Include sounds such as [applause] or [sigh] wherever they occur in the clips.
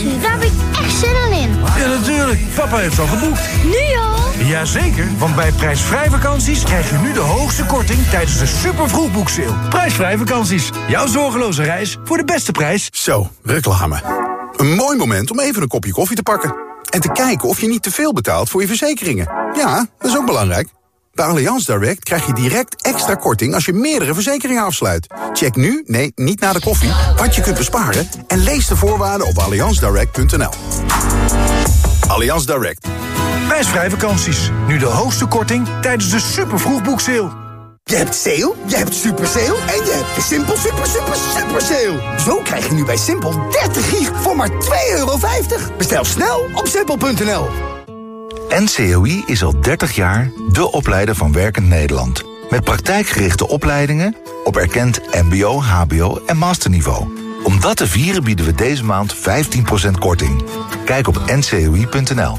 vakantie, daar heb ik echt zin in. Ja, natuurlijk. Papa heeft al geboekt. Nu al? Jazeker, want bij prijsvrij vakanties krijg je nu de hoogste korting tijdens de super vroegboekseil. Prijsvrij vakanties. Jouw zorgeloze reis voor de beste prijs. Zo, reclame. Een mooi moment om even een kopje koffie te pakken. En te kijken of je niet te veel betaalt voor je verzekeringen. Ja, dat is ook belangrijk. Bij Allianz Direct krijg je direct extra korting als je meerdere verzekeringen afsluit. Check nu, nee, niet na de koffie, wat je kunt besparen... en lees de voorwaarden op allianzdirect.nl. Allianz Direct. Prijsvrij vakanties. Nu de hoogste korting tijdens de super vroegboekseil. Je hebt sale, je hebt super sale en je hebt de Simpel super super super sale. Zo krijg je nu bij Simpel 30 gig voor maar 2,50 euro. Bestel snel op simpel.nl. NCOI is al 30 jaar de opleider van Werkend Nederland. Met praktijkgerichte opleidingen op erkend mbo, hbo en masterniveau. Om dat te vieren bieden we deze maand 15% korting. Kijk op ncoi.nl.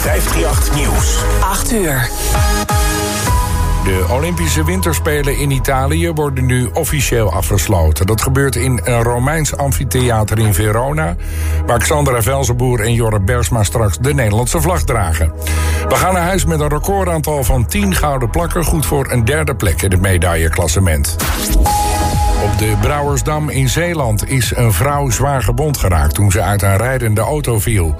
538 Nieuws. 8 uur. De Olympische Winterspelen in Italië worden nu officieel afgesloten. Dat gebeurt in een Romeins amfitheater in Verona... waar Xandra Velzenboer en Jorre Bersma straks de Nederlandse vlag dragen. We gaan naar huis met een recordaantal van 10 gouden plakken... goed voor een derde plek in het medailleklassement. Op de Brouwersdam in Zeeland is een vrouw zwaar gewond geraakt toen ze uit een rijdende auto viel.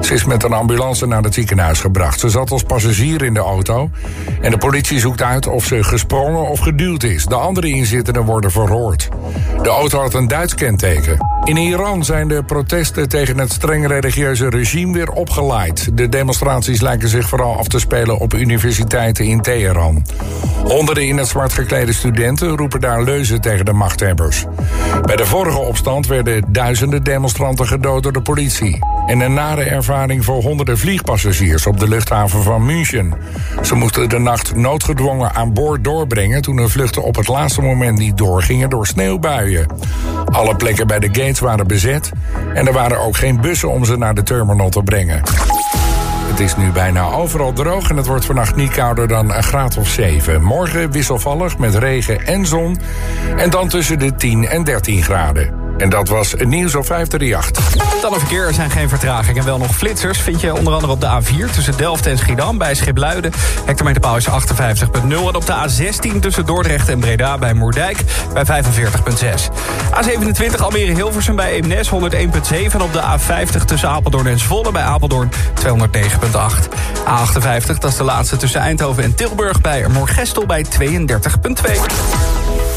Ze is met een ambulance naar het ziekenhuis gebracht. Ze zat als passagier in de auto en de politie zoekt uit of ze gesprongen of geduwd is. De andere inzittenden worden verhoord. De auto had een Duits kenteken. In Iran zijn de protesten tegen het streng religieuze regime weer opgeleid. De demonstraties lijken zich vooral af te spelen op universiteiten in Teheran. Honderden in het zwart geklede studenten roepen daar leuzen tegen de Bij de vorige opstand werden duizenden demonstranten gedood door de politie. En een nare ervaring voor honderden vliegpassagiers op de luchthaven van München. Ze moesten de nacht noodgedwongen aan boord doorbrengen... toen hun vluchten op het laatste moment niet doorgingen door sneeuwbuien. Alle plekken bij de gates waren bezet... en er waren ook geen bussen om ze naar de terminal te brengen. Het is nu bijna overal droog en het wordt vannacht niet kouder dan een graad of 7. Morgen wisselvallig met regen en zon. En dan tussen de 10 en 13 graden. En dat was het nieuws op 538. Dan een verkeer, er zijn geen vertragingen. Wel nog flitsers vind je onder andere op de A4 tussen Delft en Schiedam... bij Schipluiden. Hectometerpaal is 58.0. En op de A16 tussen Dordrecht en Breda bij Moerdijk bij 45.6. A27 Almere-Hilversum bij Eemnes 101.7. En op de A50 tussen Apeldoorn en Zwolle bij Apeldoorn 209.8. A58, dat is de laatste tussen Eindhoven en Tilburg bij Moorgestel bij 32.2.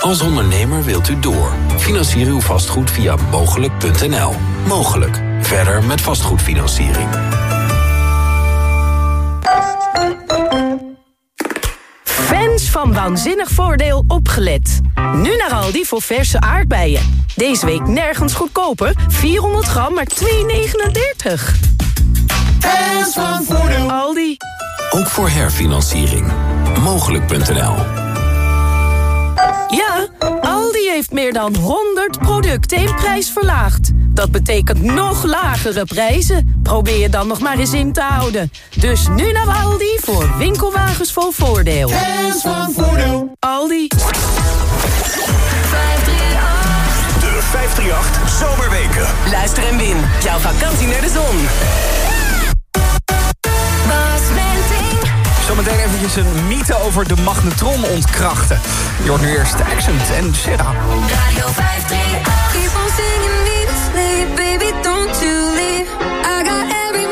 Als ondernemer wilt u door. Financier uw vastgoed via mogelijk.nl. Mogelijk. Verder met vastgoedfinanciering. Fans van Waanzinnig Voordeel opgelet. Nu naar Aldi voor verse aardbeien. Deze week nergens goedkoper. 400 gram, maar 2,39. Fans van Voordeel. Aldi. Ook voor herfinanciering. Mogelijk.nl. Ja, Aldi heeft meer dan 100 producten in prijs verlaagd. Dat betekent nog lagere prijzen. Probeer je dan nog maar eens in te houden. Dus nu naar Aldi voor winkelwagens vol voordeel. Fans van Voordeel. Aldi. De 538 Zomerweken. Luister en win. Jouw vakantie naar de zon. Eventjes een mythe over de magnetron ontkrachten. Je hoort nu eerst Accent en Sarah. Radio 538. Keep on singing baby, don't you leave. I got every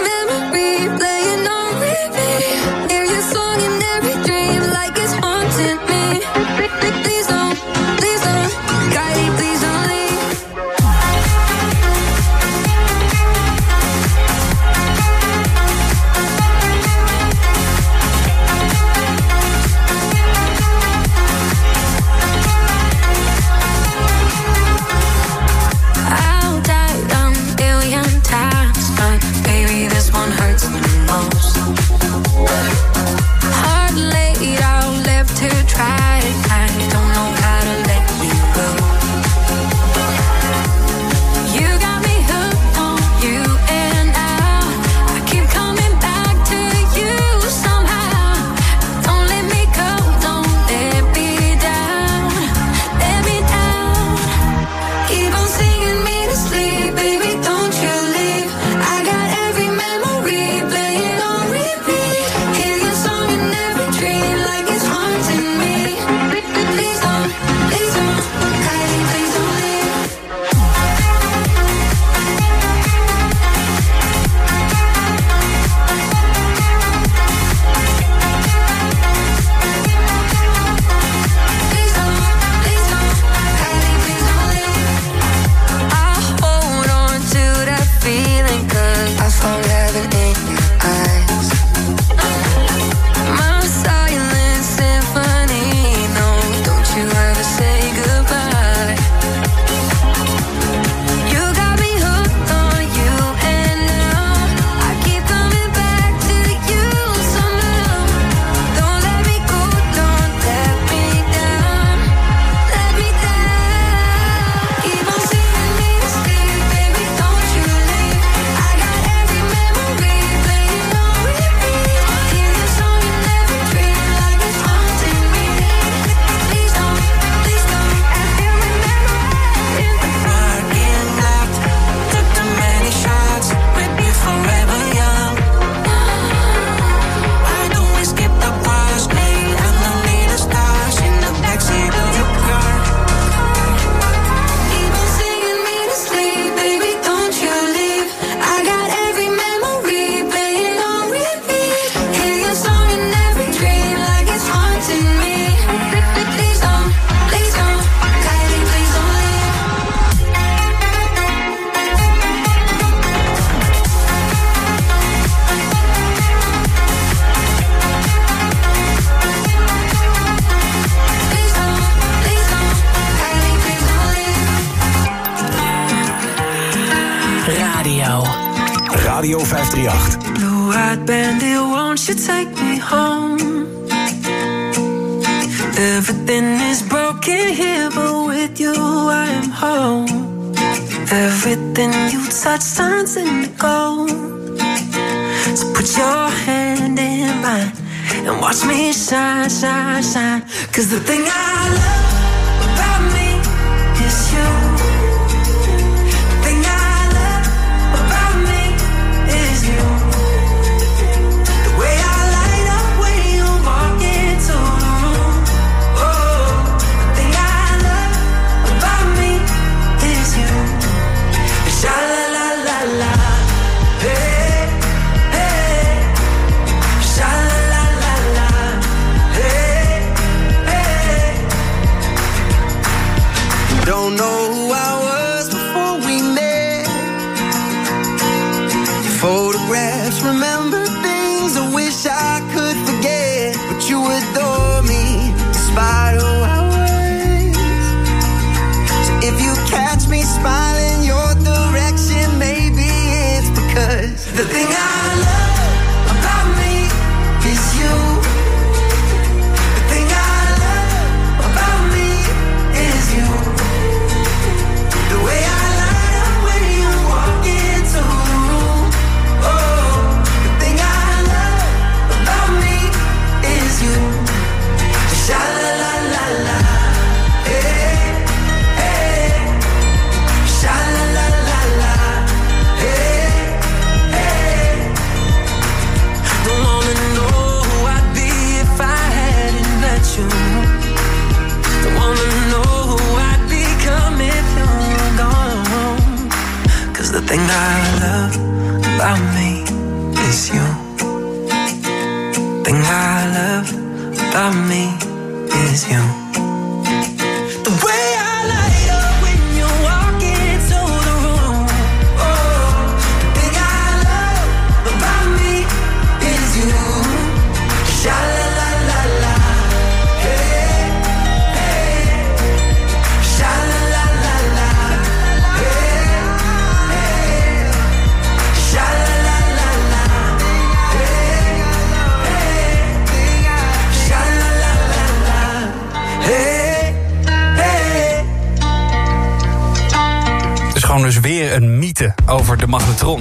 weer een mythe over de magnetron.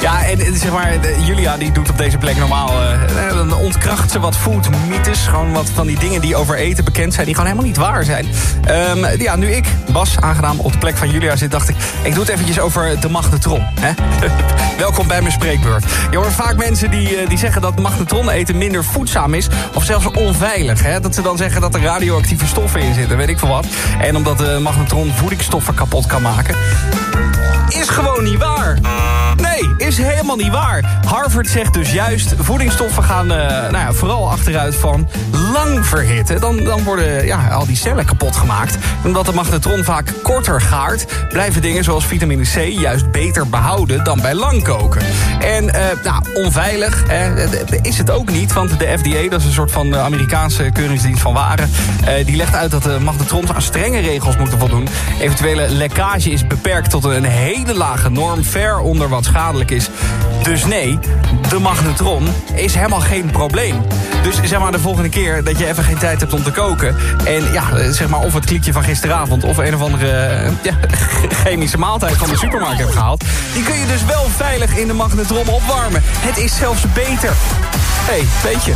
Ja, en zeg maar, Julia die doet op deze plek normaal... eh, dan ontkracht ze wat foodmythes. Gewoon wat van die dingen die over eten bekend zijn... die gewoon helemaal niet waar zijn. Ehm, ja, nu ik, Bas, aangenaam op de plek van Julia zit... dacht ik, ik doe het eventjes over de magnetron. Hè? [laughs] Welkom bij mijn spreekbeurt. Je hoort vaak mensen die, eh, die zeggen dat magnetron eten minder voedzaam is... of zelfs onveilig. Hè? Dat ze dan zeggen dat er radioactieve stoffen in zitten, weet ik veel wat. En omdat de magnetron voedingsstoffen kapot kan maken is gewoon niet waar. Nee, is helemaal niet waar. Harvard zegt dus juist, voedingsstoffen gaan eh, nou ja, vooral achteruit van lang verhitten. Dan, dan worden ja, al die cellen kapot gemaakt. Omdat de magnetron vaak korter gaart... blijven dingen zoals vitamine C juist beter behouden dan bij lang koken. En eh, nou, onveilig eh, is het ook niet, want de FDA... dat is een soort van Amerikaanse keuringsdienst van waren... die legt uit dat de magnetrons aan strenge regels moeten voldoen. Eventuele lekkage is beperkt tot een hele lage norm... ver onder wat is. Dus nee, de magnetron is helemaal geen probleem. Dus zeg maar de volgende keer dat je even geen tijd hebt om te koken... en ja, zeg maar of het klikje van gisteravond... of een of andere eh, ja, [laughs] chemische maaltijd van de supermarkt hebt gehaald... die kun je dus wel veilig in de magnetron opwarmen. Het is zelfs beter. Hé, hey, weet je...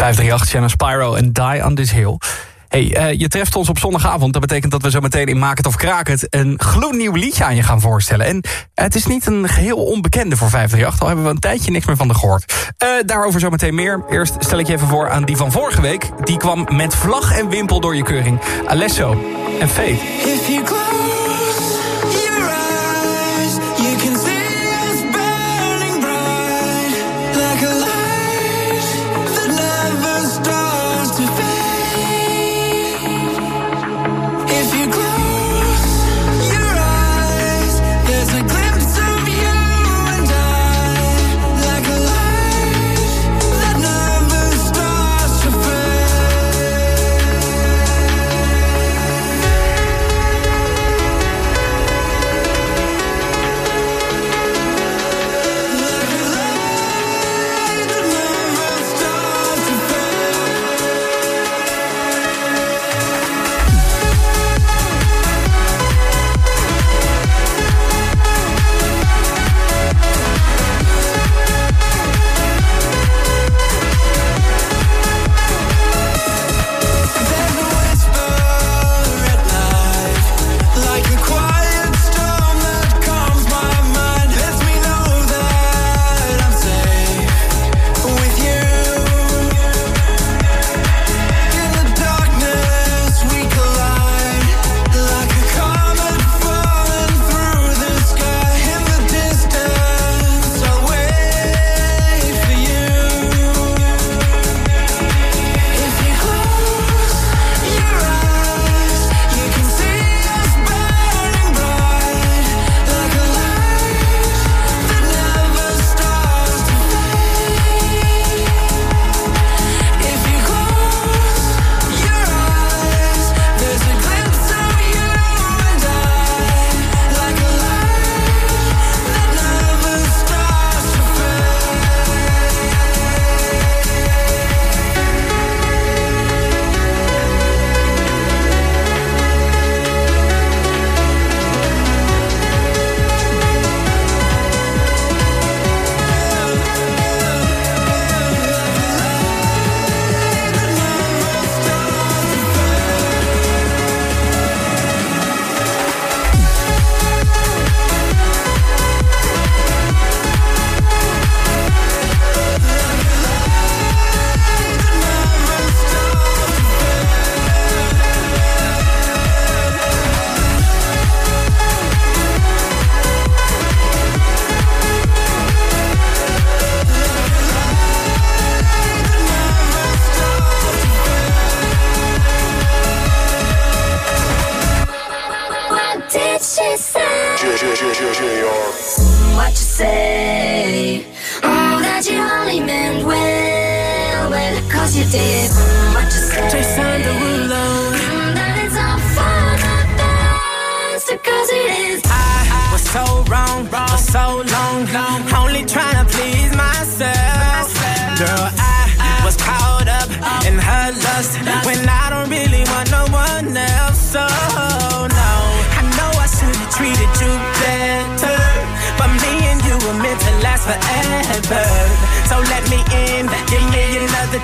538, Shannon Spyro en Die on This Hill. Hey, eh, je treft ons op zondagavond. Dat betekent dat we zo meteen in Maak het of Kraak het... een gloednieuw liedje aan je gaan voorstellen. En eh, het is niet een geheel onbekende voor 538. Al hebben we een tijdje niks meer van de gehoord. Eh, daarover zo meteen meer. Eerst stel ik je even voor aan die van vorige week. Die kwam met vlag en wimpel door je keuring. Alesso en Faith.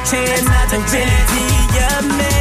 chance. Another chance. Really be a man.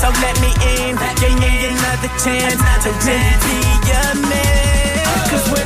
So let me in, give me another chance to really be a man. Cause when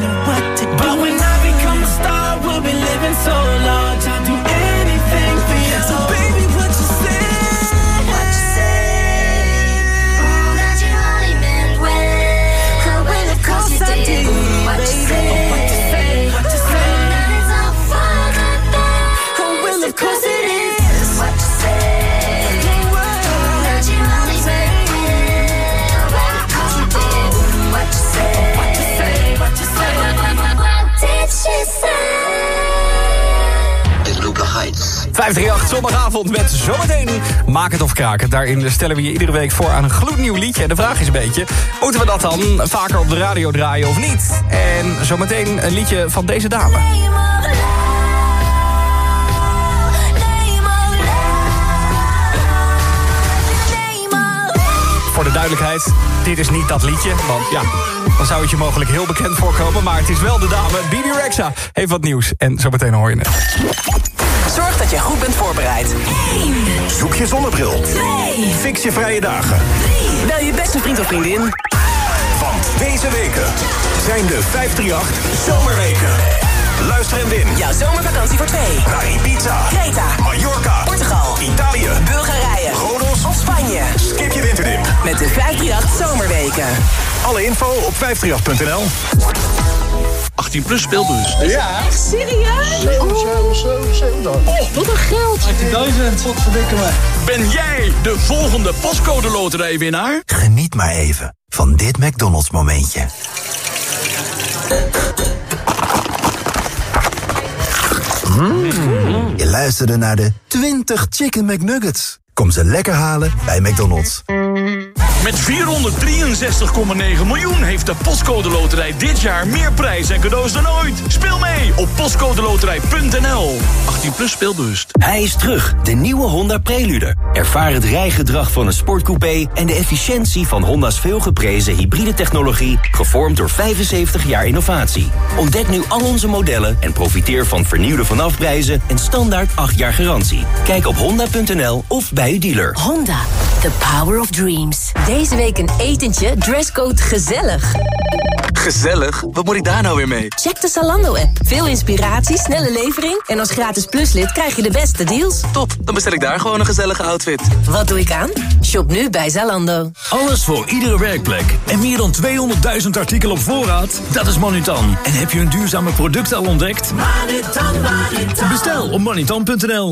538 zondagavond met zometeen Maak het of kraak het. Daarin stellen we je iedere week voor aan een gloednieuw liedje. En de vraag is een beetje, moeten we dat dan vaker op de radio draaien of niet? En zometeen een liedje van deze dame. Voor de duidelijkheid, dit is niet dat liedje. Want ja, dan zou het je mogelijk heel bekend voorkomen. Maar het is wel de dame. Bibi Rexa heeft wat nieuws. En zometeen hoor je het. Je goed bent voorbereid. Zoek je zonnebril. Fix je vrije dagen. Bel je beste vriend of vriendin. Want deze weken zijn de 538 Zomerweken. Luister en win. Jouw zomervakantie voor twee. Naar Ibiza, Creta, Mallorca, Portugal, Italië, Bulgarije, Rodos of Spanje. Skip je winterdip. Met de 538 Zomerweken. Alle info op 538.nl. 18 plus speelbus. Ja. Echt serieus? Oh, wat een geld. 18.000. Wat verdikken me. Ben jij de volgende postcode loterijwinnaar? Geniet maar even van dit McDonald's momentje. Mm. Je luisterde naar de 20 Chicken McNuggets. Kom ze lekker halen bij McDonald's. Met 463,9 miljoen heeft de Postcode Loterij dit jaar meer prijs en cadeaus dan ooit. Speel mee op postcodeloterij.nl. 18 plus speelbewust. Hij is terug, de nieuwe Honda Prelude. Ervaar het rijgedrag van een sportcoupé en de efficiëntie van Honda's veelgeprezen hybride technologie, gevormd door 75 jaar innovatie. Ontdek nu al onze modellen en profiteer van vernieuwde vanafprijzen en standaard 8 jaar garantie. Kijk op honda.nl of bij uw dealer. Honda, the power of dreams. Deze week een etentje, dresscode gezellig. Gezellig? Wat moet ik daar nou weer mee? Check de Zalando-app. Veel inspiratie, snelle levering... en als gratis pluslid krijg je de beste deals. Top, dan bestel ik daar gewoon een gezellige outfit. Wat doe ik aan? Shop nu bij Zalando. Alles voor iedere werkplek. En meer dan 200.000 artikelen op voorraad? Dat is Manutan. En heb je een duurzame product al ontdekt? Manutan, Manutan. Bestel op manutan.nl.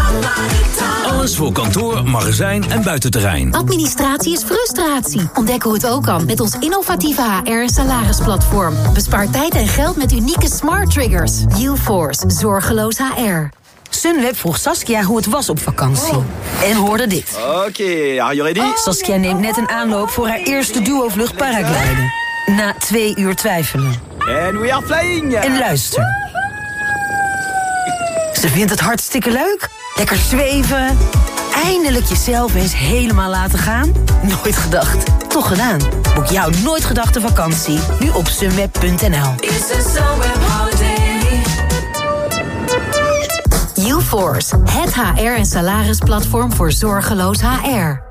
Alles voor kantoor, magazijn en buitenterrein. Administratie is frustratie. Ontdek hoe het ook kan met ons innovatieve HR- en salarisplatform. Bespaar tijd en geld met unieke smart triggers. UForce, zorgeloos HR. Sunweb vroeg Saskia hoe het was op vakantie. En hoorde dit. Oké, are you ready? Saskia neemt net een aanloop voor haar eerste duo-vlucht paragliden. Na twee uur twijfelen. And we are flying! En luister. Ze vindt het hartstikke leuk. Lekker zweven. Eindelijk jezelf eens helemaal laten gaan. Nooit gedacht, toch gedaan. Boek jouw nooit gedachte vakantie. Nu op sunweb.nl. UForce, het HR- en salarisplatform voor zorgeloos HR.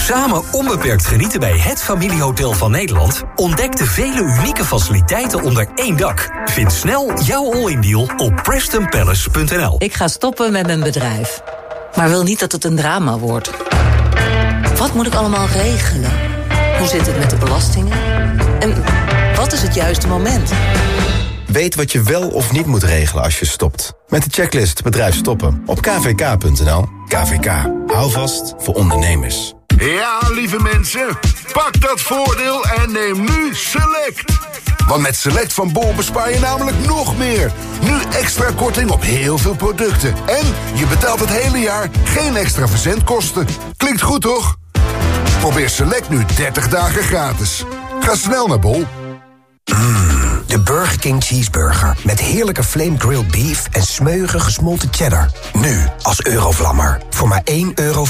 Samen onbeperkt genieten bij het familiehotel van Nederland. Ontdek de vele unieke faciliteiten onder één dak. Vind snel jouw all-in deal op PrestonPalace.nl. Ik ga stoppen met mijn bedrijf. maar wil niet dat het een drama wordt. Wat moet ik allemaal regelen? Hoe zit het met de belastingen? En wat is het juiste moment? Weet wat je wel of niet moet regelen als je stopt. Met de checklist Bedrijf Stoppen op kvk.nl. KVK. Hou vast voor ondernemers. Ja, lieve mensen, pak dat voordeel en neem nu Select. Want met Select van Bol bespaar je namelijk nog meer. Nu extra korting op heel veel producten. En je betaalt het hele jaar geen extra verzendkosten. Klinkt goed, toch? Probeer Select nu 30 dagen gratis. Ga snel naar Bol. De Burger King Cheeseburger. Met heerlijke flame grilled beef en smeuige gesmolten cheddar. Nu als Eurovlammer. Voor maar 1,50 euro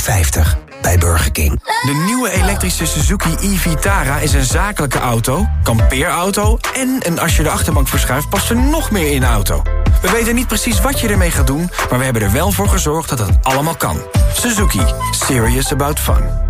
bij Burger King. De nieuwe elektrische Suzuki e-Vitara is een zakelijke auto, kampeerauto... en een als je de achterbank verschuift past er nog meer in de auto. We weten niet precies wat je ermee gaat doen... maar we hebben er wel voor gezorgd dat het allemaal kan. Suzuki. Serious about fun.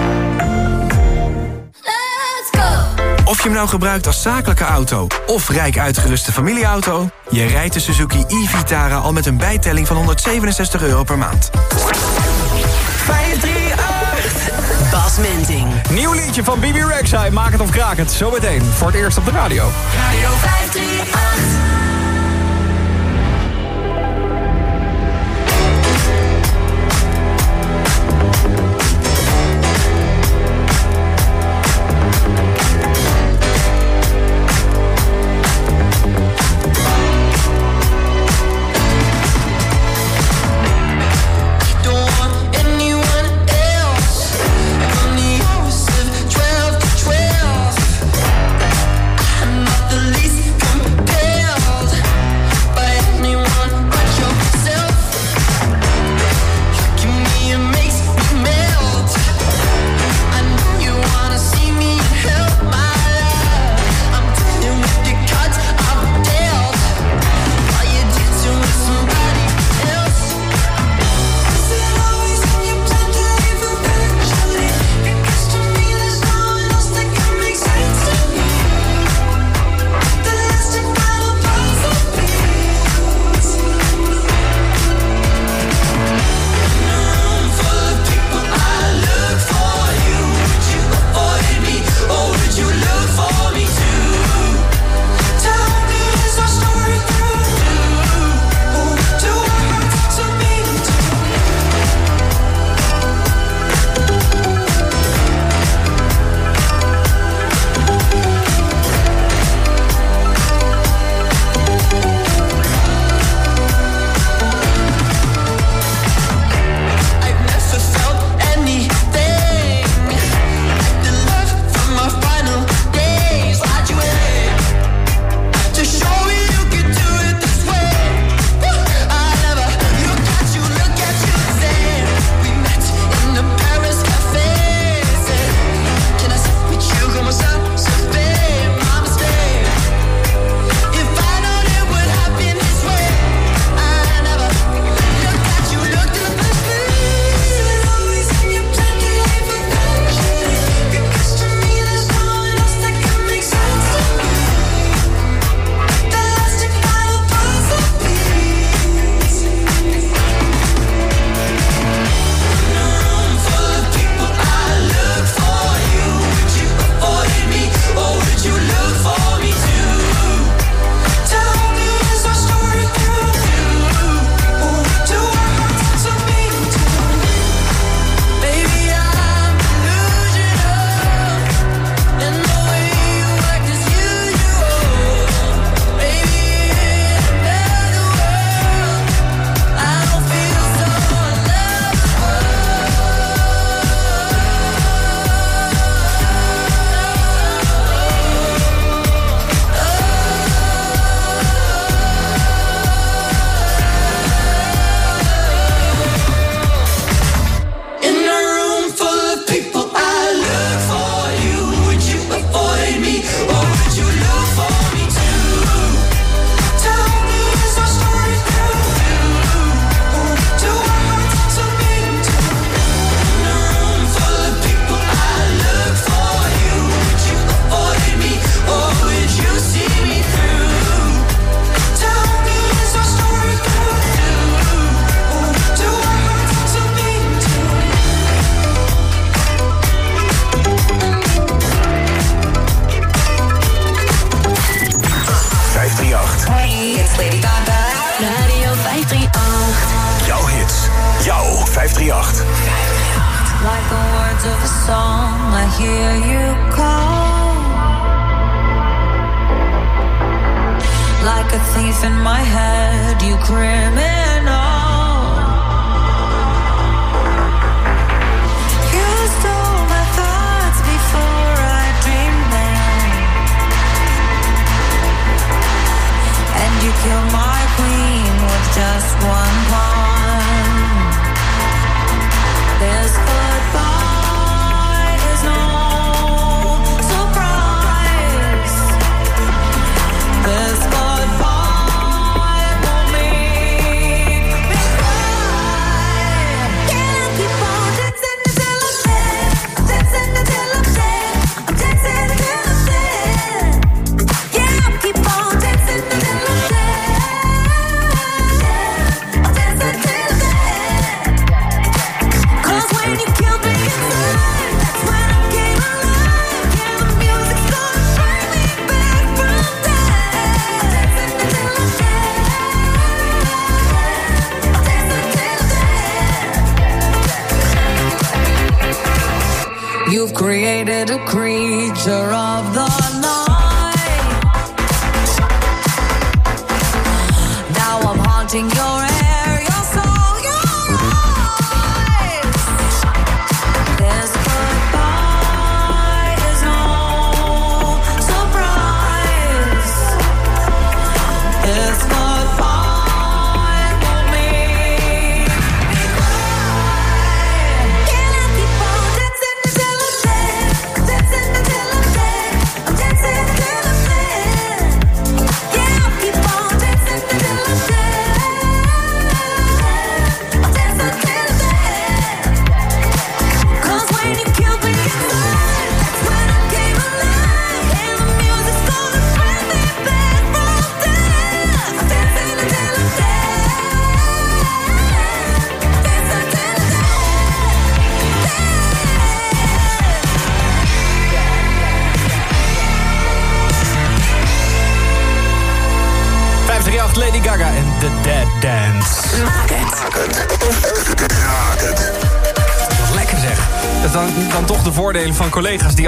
Of je hem nou gebruikt als zakelijke auto of rijk uitgeruste familieauto... je rijdt de Suzuki e-Vitara al met een bijtelling van 167 euro per maand. 538. Bas Menting. Nieuw liedje van Bibi Rexha. Maak het of kraak het. Zometeen. Voor het eerst op de radio. Radio 538.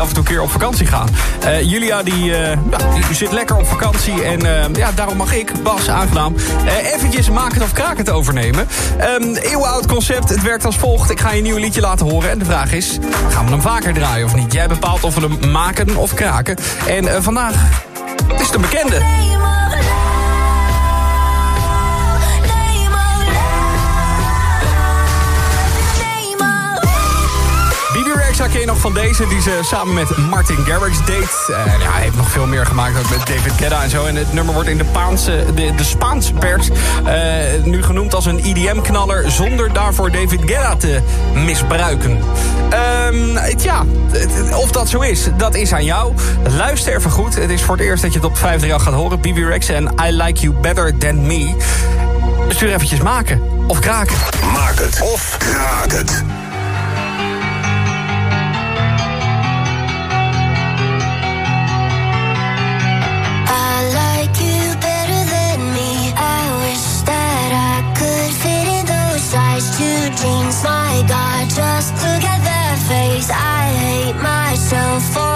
Af en toe een keer op vakantie gaan. Eh, Julia die, eh, die zit lekker op vakantie en eh, ja, daarom mag ik, Bas, aangenaam, eventjes maken of kraken te overnemen. Um, eeuwenoud concept, het werkt als volgt. Ik ga je een nieuw liedje laten horen en de vraag is, gaan we hem vaker draaien of niet? Jij bepaalt of we hem maken of kraken. En vandaag is een bekende. Rexha ken je nog van deze, die ze samen met Martin Garrix deed. Ja, hij heeft nog veel meer gemaakt, ook met David Guetta en zo. En het nummer wordt in de, Paanse, de, de Spaanse pers eh, nu genoemd als een EDM-knaller... zonder daarvoor David Guetta te misbruiken. Ehm, ja, of dat zo is, dat is aan jou. Luister even goed, het is voor het eerst dat je het op 538 gaat horen. Bibi Rexha en I Like You Better Than Me. Stuur eventjes maken of kraken. Maak het of kraak het. Two dreams My God, just look at that face. I hate myself for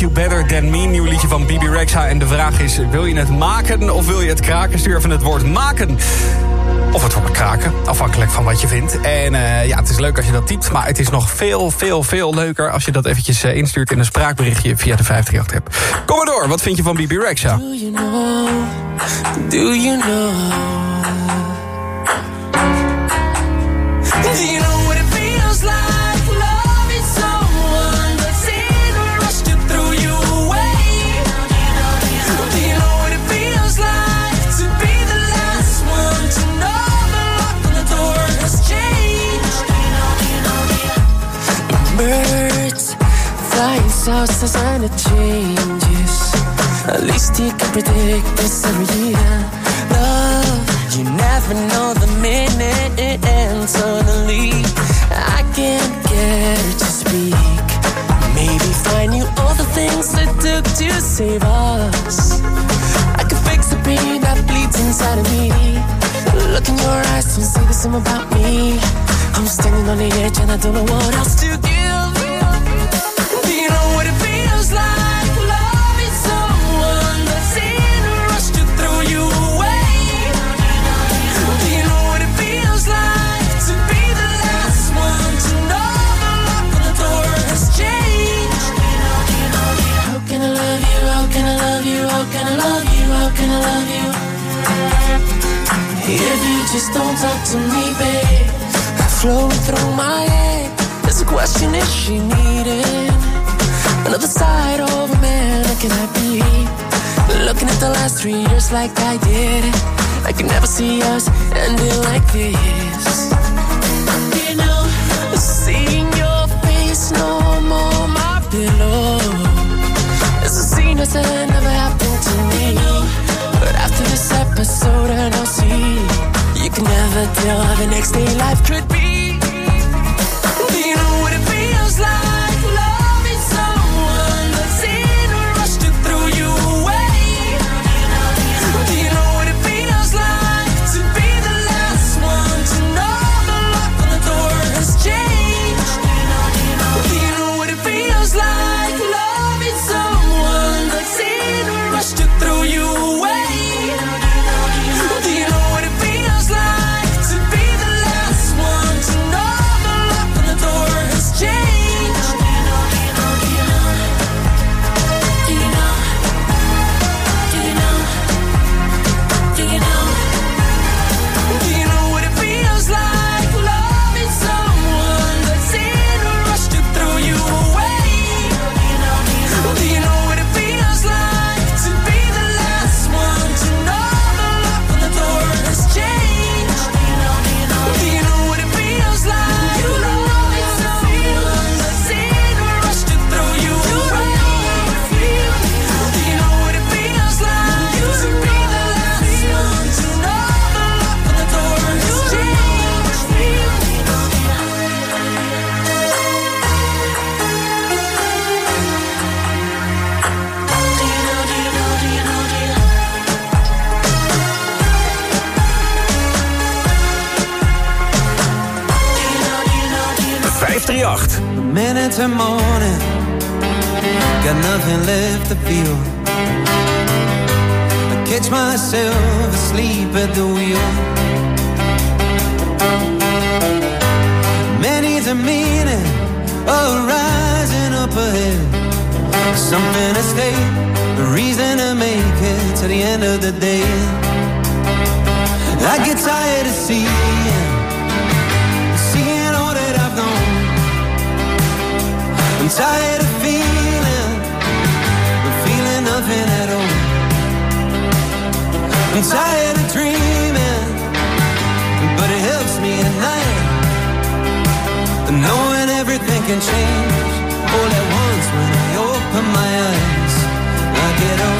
You Better Than Me. Nieuw liedje van Bibi Rexa. En de vraag is, wil je het maken of wil je het kraken? Stuur even het woord maken. Of het woord kraken, afhankelijk van wat je vindt. En eh, ja, het is leuk als je dat typt. Maar het is nog veel, veel, veel leuker... als je dat eventjes eh, instuurt in een spraakberichtje via de 538-app. Kom maar door, wat vind je van Bibi Rexa? Do you know? Do you know? South, the changes. At least you can predict this every year. Love, you never know the minute it ends. Suddenly, I can't get her to speak. Maybe find you all the things it took to save us. I could fix the pain that bleeds inside of me. Look in your eyes, don't say the same about me. I'm standing on the edge and I don't know what else to. Do can I love you? If you just don't talk to me, babe, flowing through my head. There's a question: Is she needing another side of a man? Or can I be looking at the last three years like I did? I can never see us ending like this. You know, seeing your face no more my pillow. It's a scene that's never you can never tell how the next day life could be. Tired of seeing, all that I've known. I'm tired of feeling, feeling nothing at all. I'm tired of dreaming, but it helps me at night. Knowing everything can change all at once when I open my eyes. I get on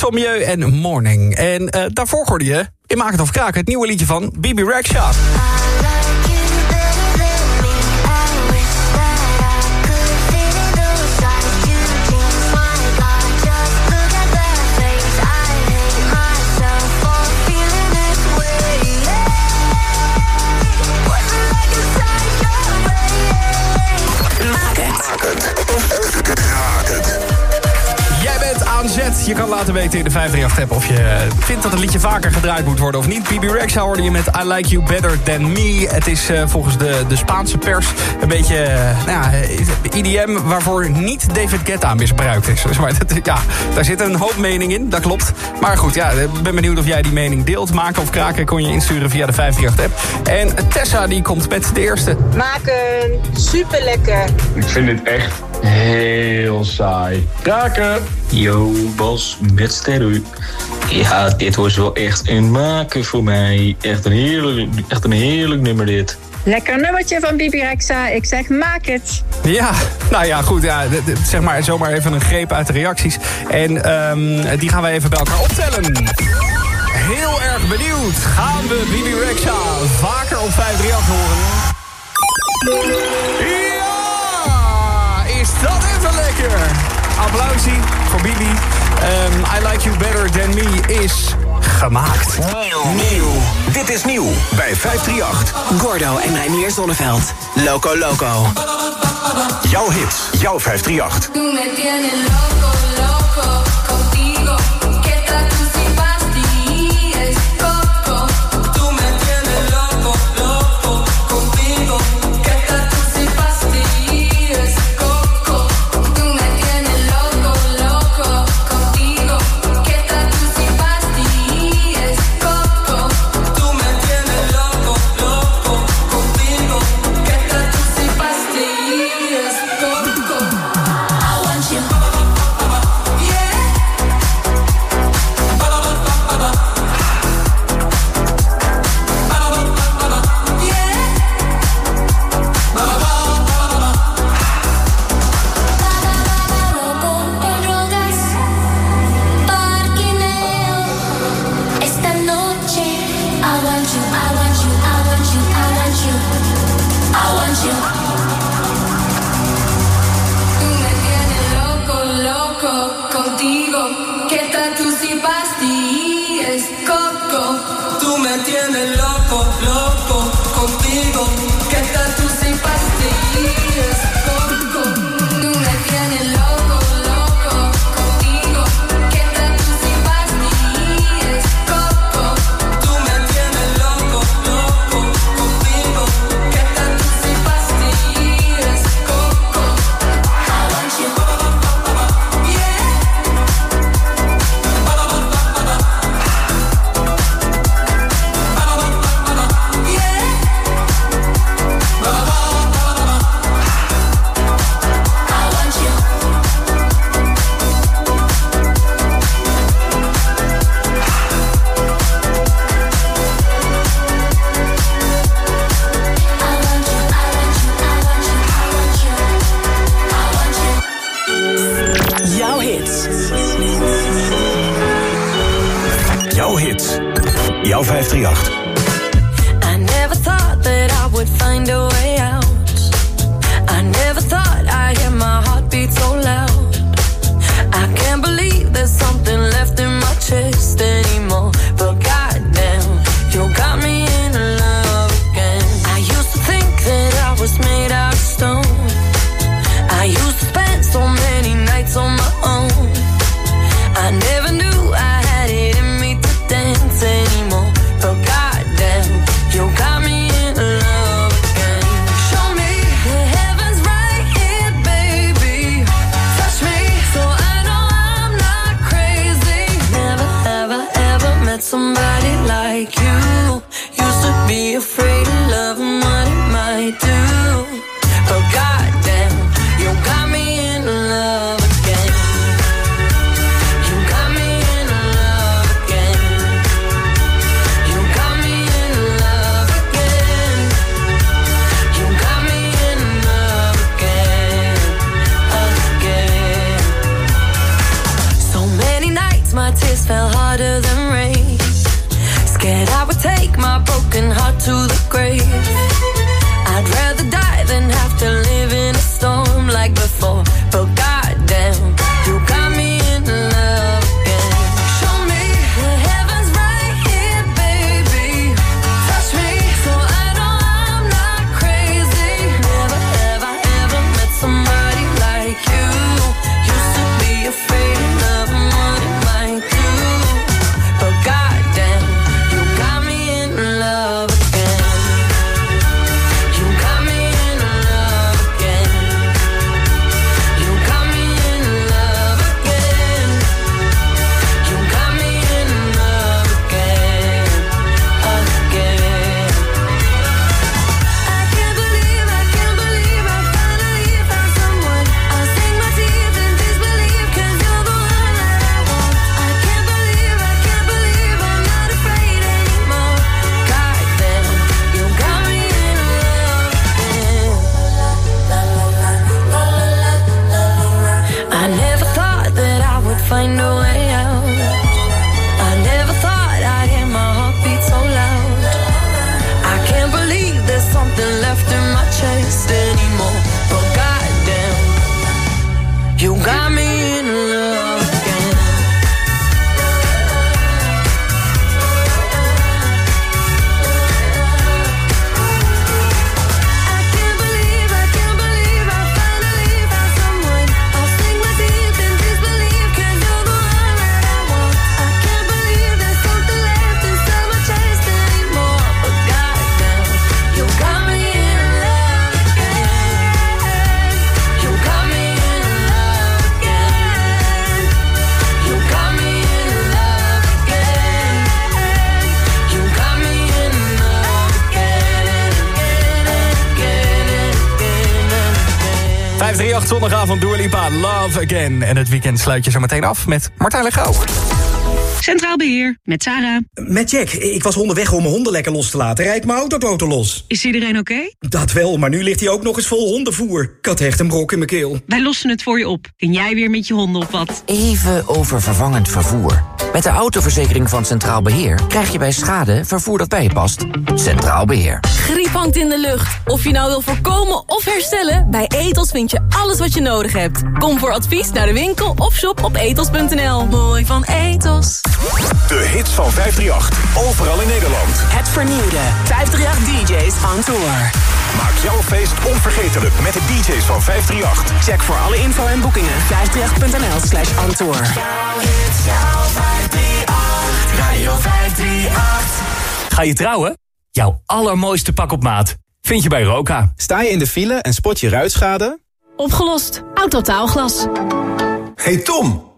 538 van Milieu en Morning. En eh, daarvoor hoorde je, in Maak het of Kraken, het nieuwe liedje van Bibi Rexha. Je kan laten weten in de 538-app of je vindt dat het liedje vaker gedraaid moet worden of niet. Bibi Rexha hoorde je met I Like You Better Than Me. Het is eh, volgens de, de Spaanse pers een beetje eh, nou ja, IDM waarvoor niet David Guetta misbruikt is. Dus maar, dat, ja, daar zit een hoop mening in, dat klopt. Maar goed, ja, ik ben benieuwd of jij die mening deelt. Maken of kraken kon je insturen via de 538-app. En Tessa die komt met de eerste. Maken, super lekker. Ik vind dit echt heel saai. Kraken! Yo, Bas, met Sterru. Ja, dit was wel echt een maken voor mij. Echt een heerlijk, echt een heerlijk nummer dit. Lekker nummertje van Bibi Rexa. Ik zeg maak het. Ja, nou ja, goed. Ja, zeg maar zomaar even een greep uit de reacties. En ehm, die gaan wij even bij elkaar optellen. Heel erg benieuwd. Gaan we Bibi Rexha vaker op 538 horen? Applausie voor Bibi. Ehm, I Like You Better Than Me is gemaakt. Nieuw. Dit is nieuw bij 538. Gordo en Reinier Zonneveld. Loco Loco. Jouw hits, jouw 538. 538 zondagavond Dua Lipa, Love Again. En het weekend sluit je zo meteen af met Martijn Legouw. Centraal Beheer, met Sarah. Met Jack. Ik was onderweg om mijn honden lekker los te laten. Rijd mijn autoboten los. Is iedereen oké? Dat wel, maar nu ligt hij ook nog eens vol hondenvoer. Ik had echt een brok in mijn keel. Wij lossen het voor je op. Kun jij weer met je honden op wat? Even over vervangend vervoer. Met de autoverzekering van Centraal Beheer krijg je bij schade vervoer dat bij je past. Centraal Beheer. Griep hangt in de lucht. Of je nou wil voorkomen of herstellen, bij Etos vind je alles wat je nodig hebt. Kom voor advies naar de winkel of shop op etos.nl. Mooi van Etos. De hits van 538. Overal in Nederland. Het vernieuwde 538 DJ's on tour. Maak jouw feest onvergetelijk met de DJ's van 538. Check voor alle info en boekingen 538.nl slash on tour. Radio 538. Ga je trouwen? Jouw allermooiste pak op maat vind je bij Roka. Sta je in de file en spot je ruitschade? Opgelost. Autotaalglas. Hey Tom,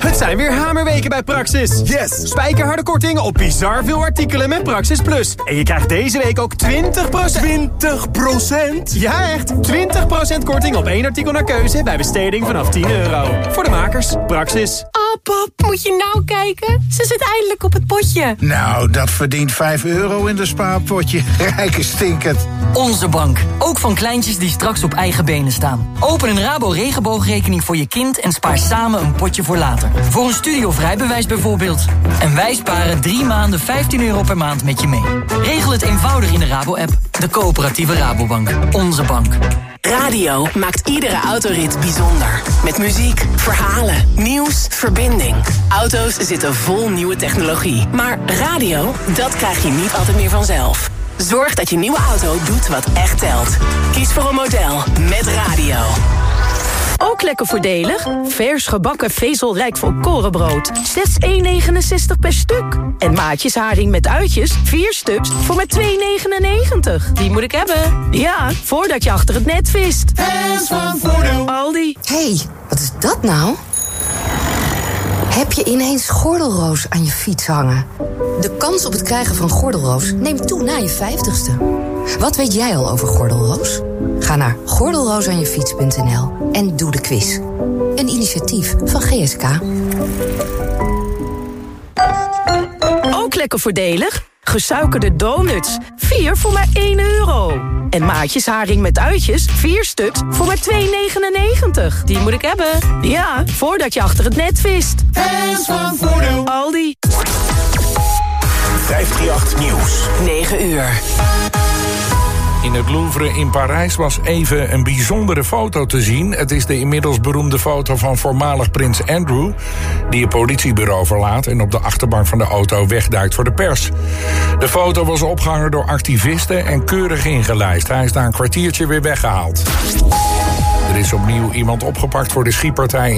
Het zijn weer hamerweken bij Praxis. Yes! Spijkerharde korting op bizar veel artikelen met Praxis Plus. En je krijgt deze week ook 20%... 20%? Ja, echt! 20% korting op één artikel naar keuze bij besteding vanaf 10 euro. Voor de makers, Praxis. Oh pap, moet je nou kijken? Ze zit eindelijk op het potje. Nou, dat verdient 5 euro in de spaarpotje. [laughs] Rijke stinkend. Onze bank. Ook van kleintjes die straks op eigen benen staan. Open een Rabo regenboogrekening voor je kind en spaar samen een potje voor later. Voor een studiovrij bijvoorbeeld. En wij sparen drie maanden 15 euro per maand met je mee. Regel het eenvoudig in de Rabo-app. De coöperatieve Rabobank. Onze bank. Radio maakt iedere autorit bijzonder. Met muziek, verhalen, nieuws, verbinding. Auto's zitten vol nieuwe technologie. Maar radio, dat krijg je niet altijd meer vanzelf. Zorg dat je nieuwe auto doet wat echt telt. Kies voor een model met radio. Ook lekker voordelig. Vers gebakken vezelrijk volkorenbrood. Slechts 1,69 per stuk. En maatjes haring met uitjes. 4 stuks voor maar 2,99. Die moet ik hebben. Ja, voordat je achter het net vist. Hands van Voordeel. Aldi. hey, wat is dat nou? Heb je ineens gordelroos aan je fiets hangen? De kans op het krijgen van gordelroos neemt toe na je 50ste. Wat weet jij al over gordelroos? Ga naar gordelroosaanjefiets.nl en doe de quiz. Een initiatief van GSK. Ook lekker voordelig. Gesuikerde donuts. 4 voor maar 1 euro. En maatjes haring met uitjes. 4 stuks voor maar 2,99. Die moet ik hebben. Ja, voordat je achter het net vist. Hands van Voordeel. Aldi. 538 Nieuws. 9 uur. In het Louvre in Parijs was even een bijzondere foto te zien. Het is de inmiddels beroemde foto van voormalig prins Andrew... die het politiebureau verlaat en op de achterbank van de auto wegduikt voor de pers. De foto was opgehangen door activisten en keurig ingelijst. Hij is na een kwartiertje weer weggehaald. Er is opnieuw iemand opgepakt voor de schietpartij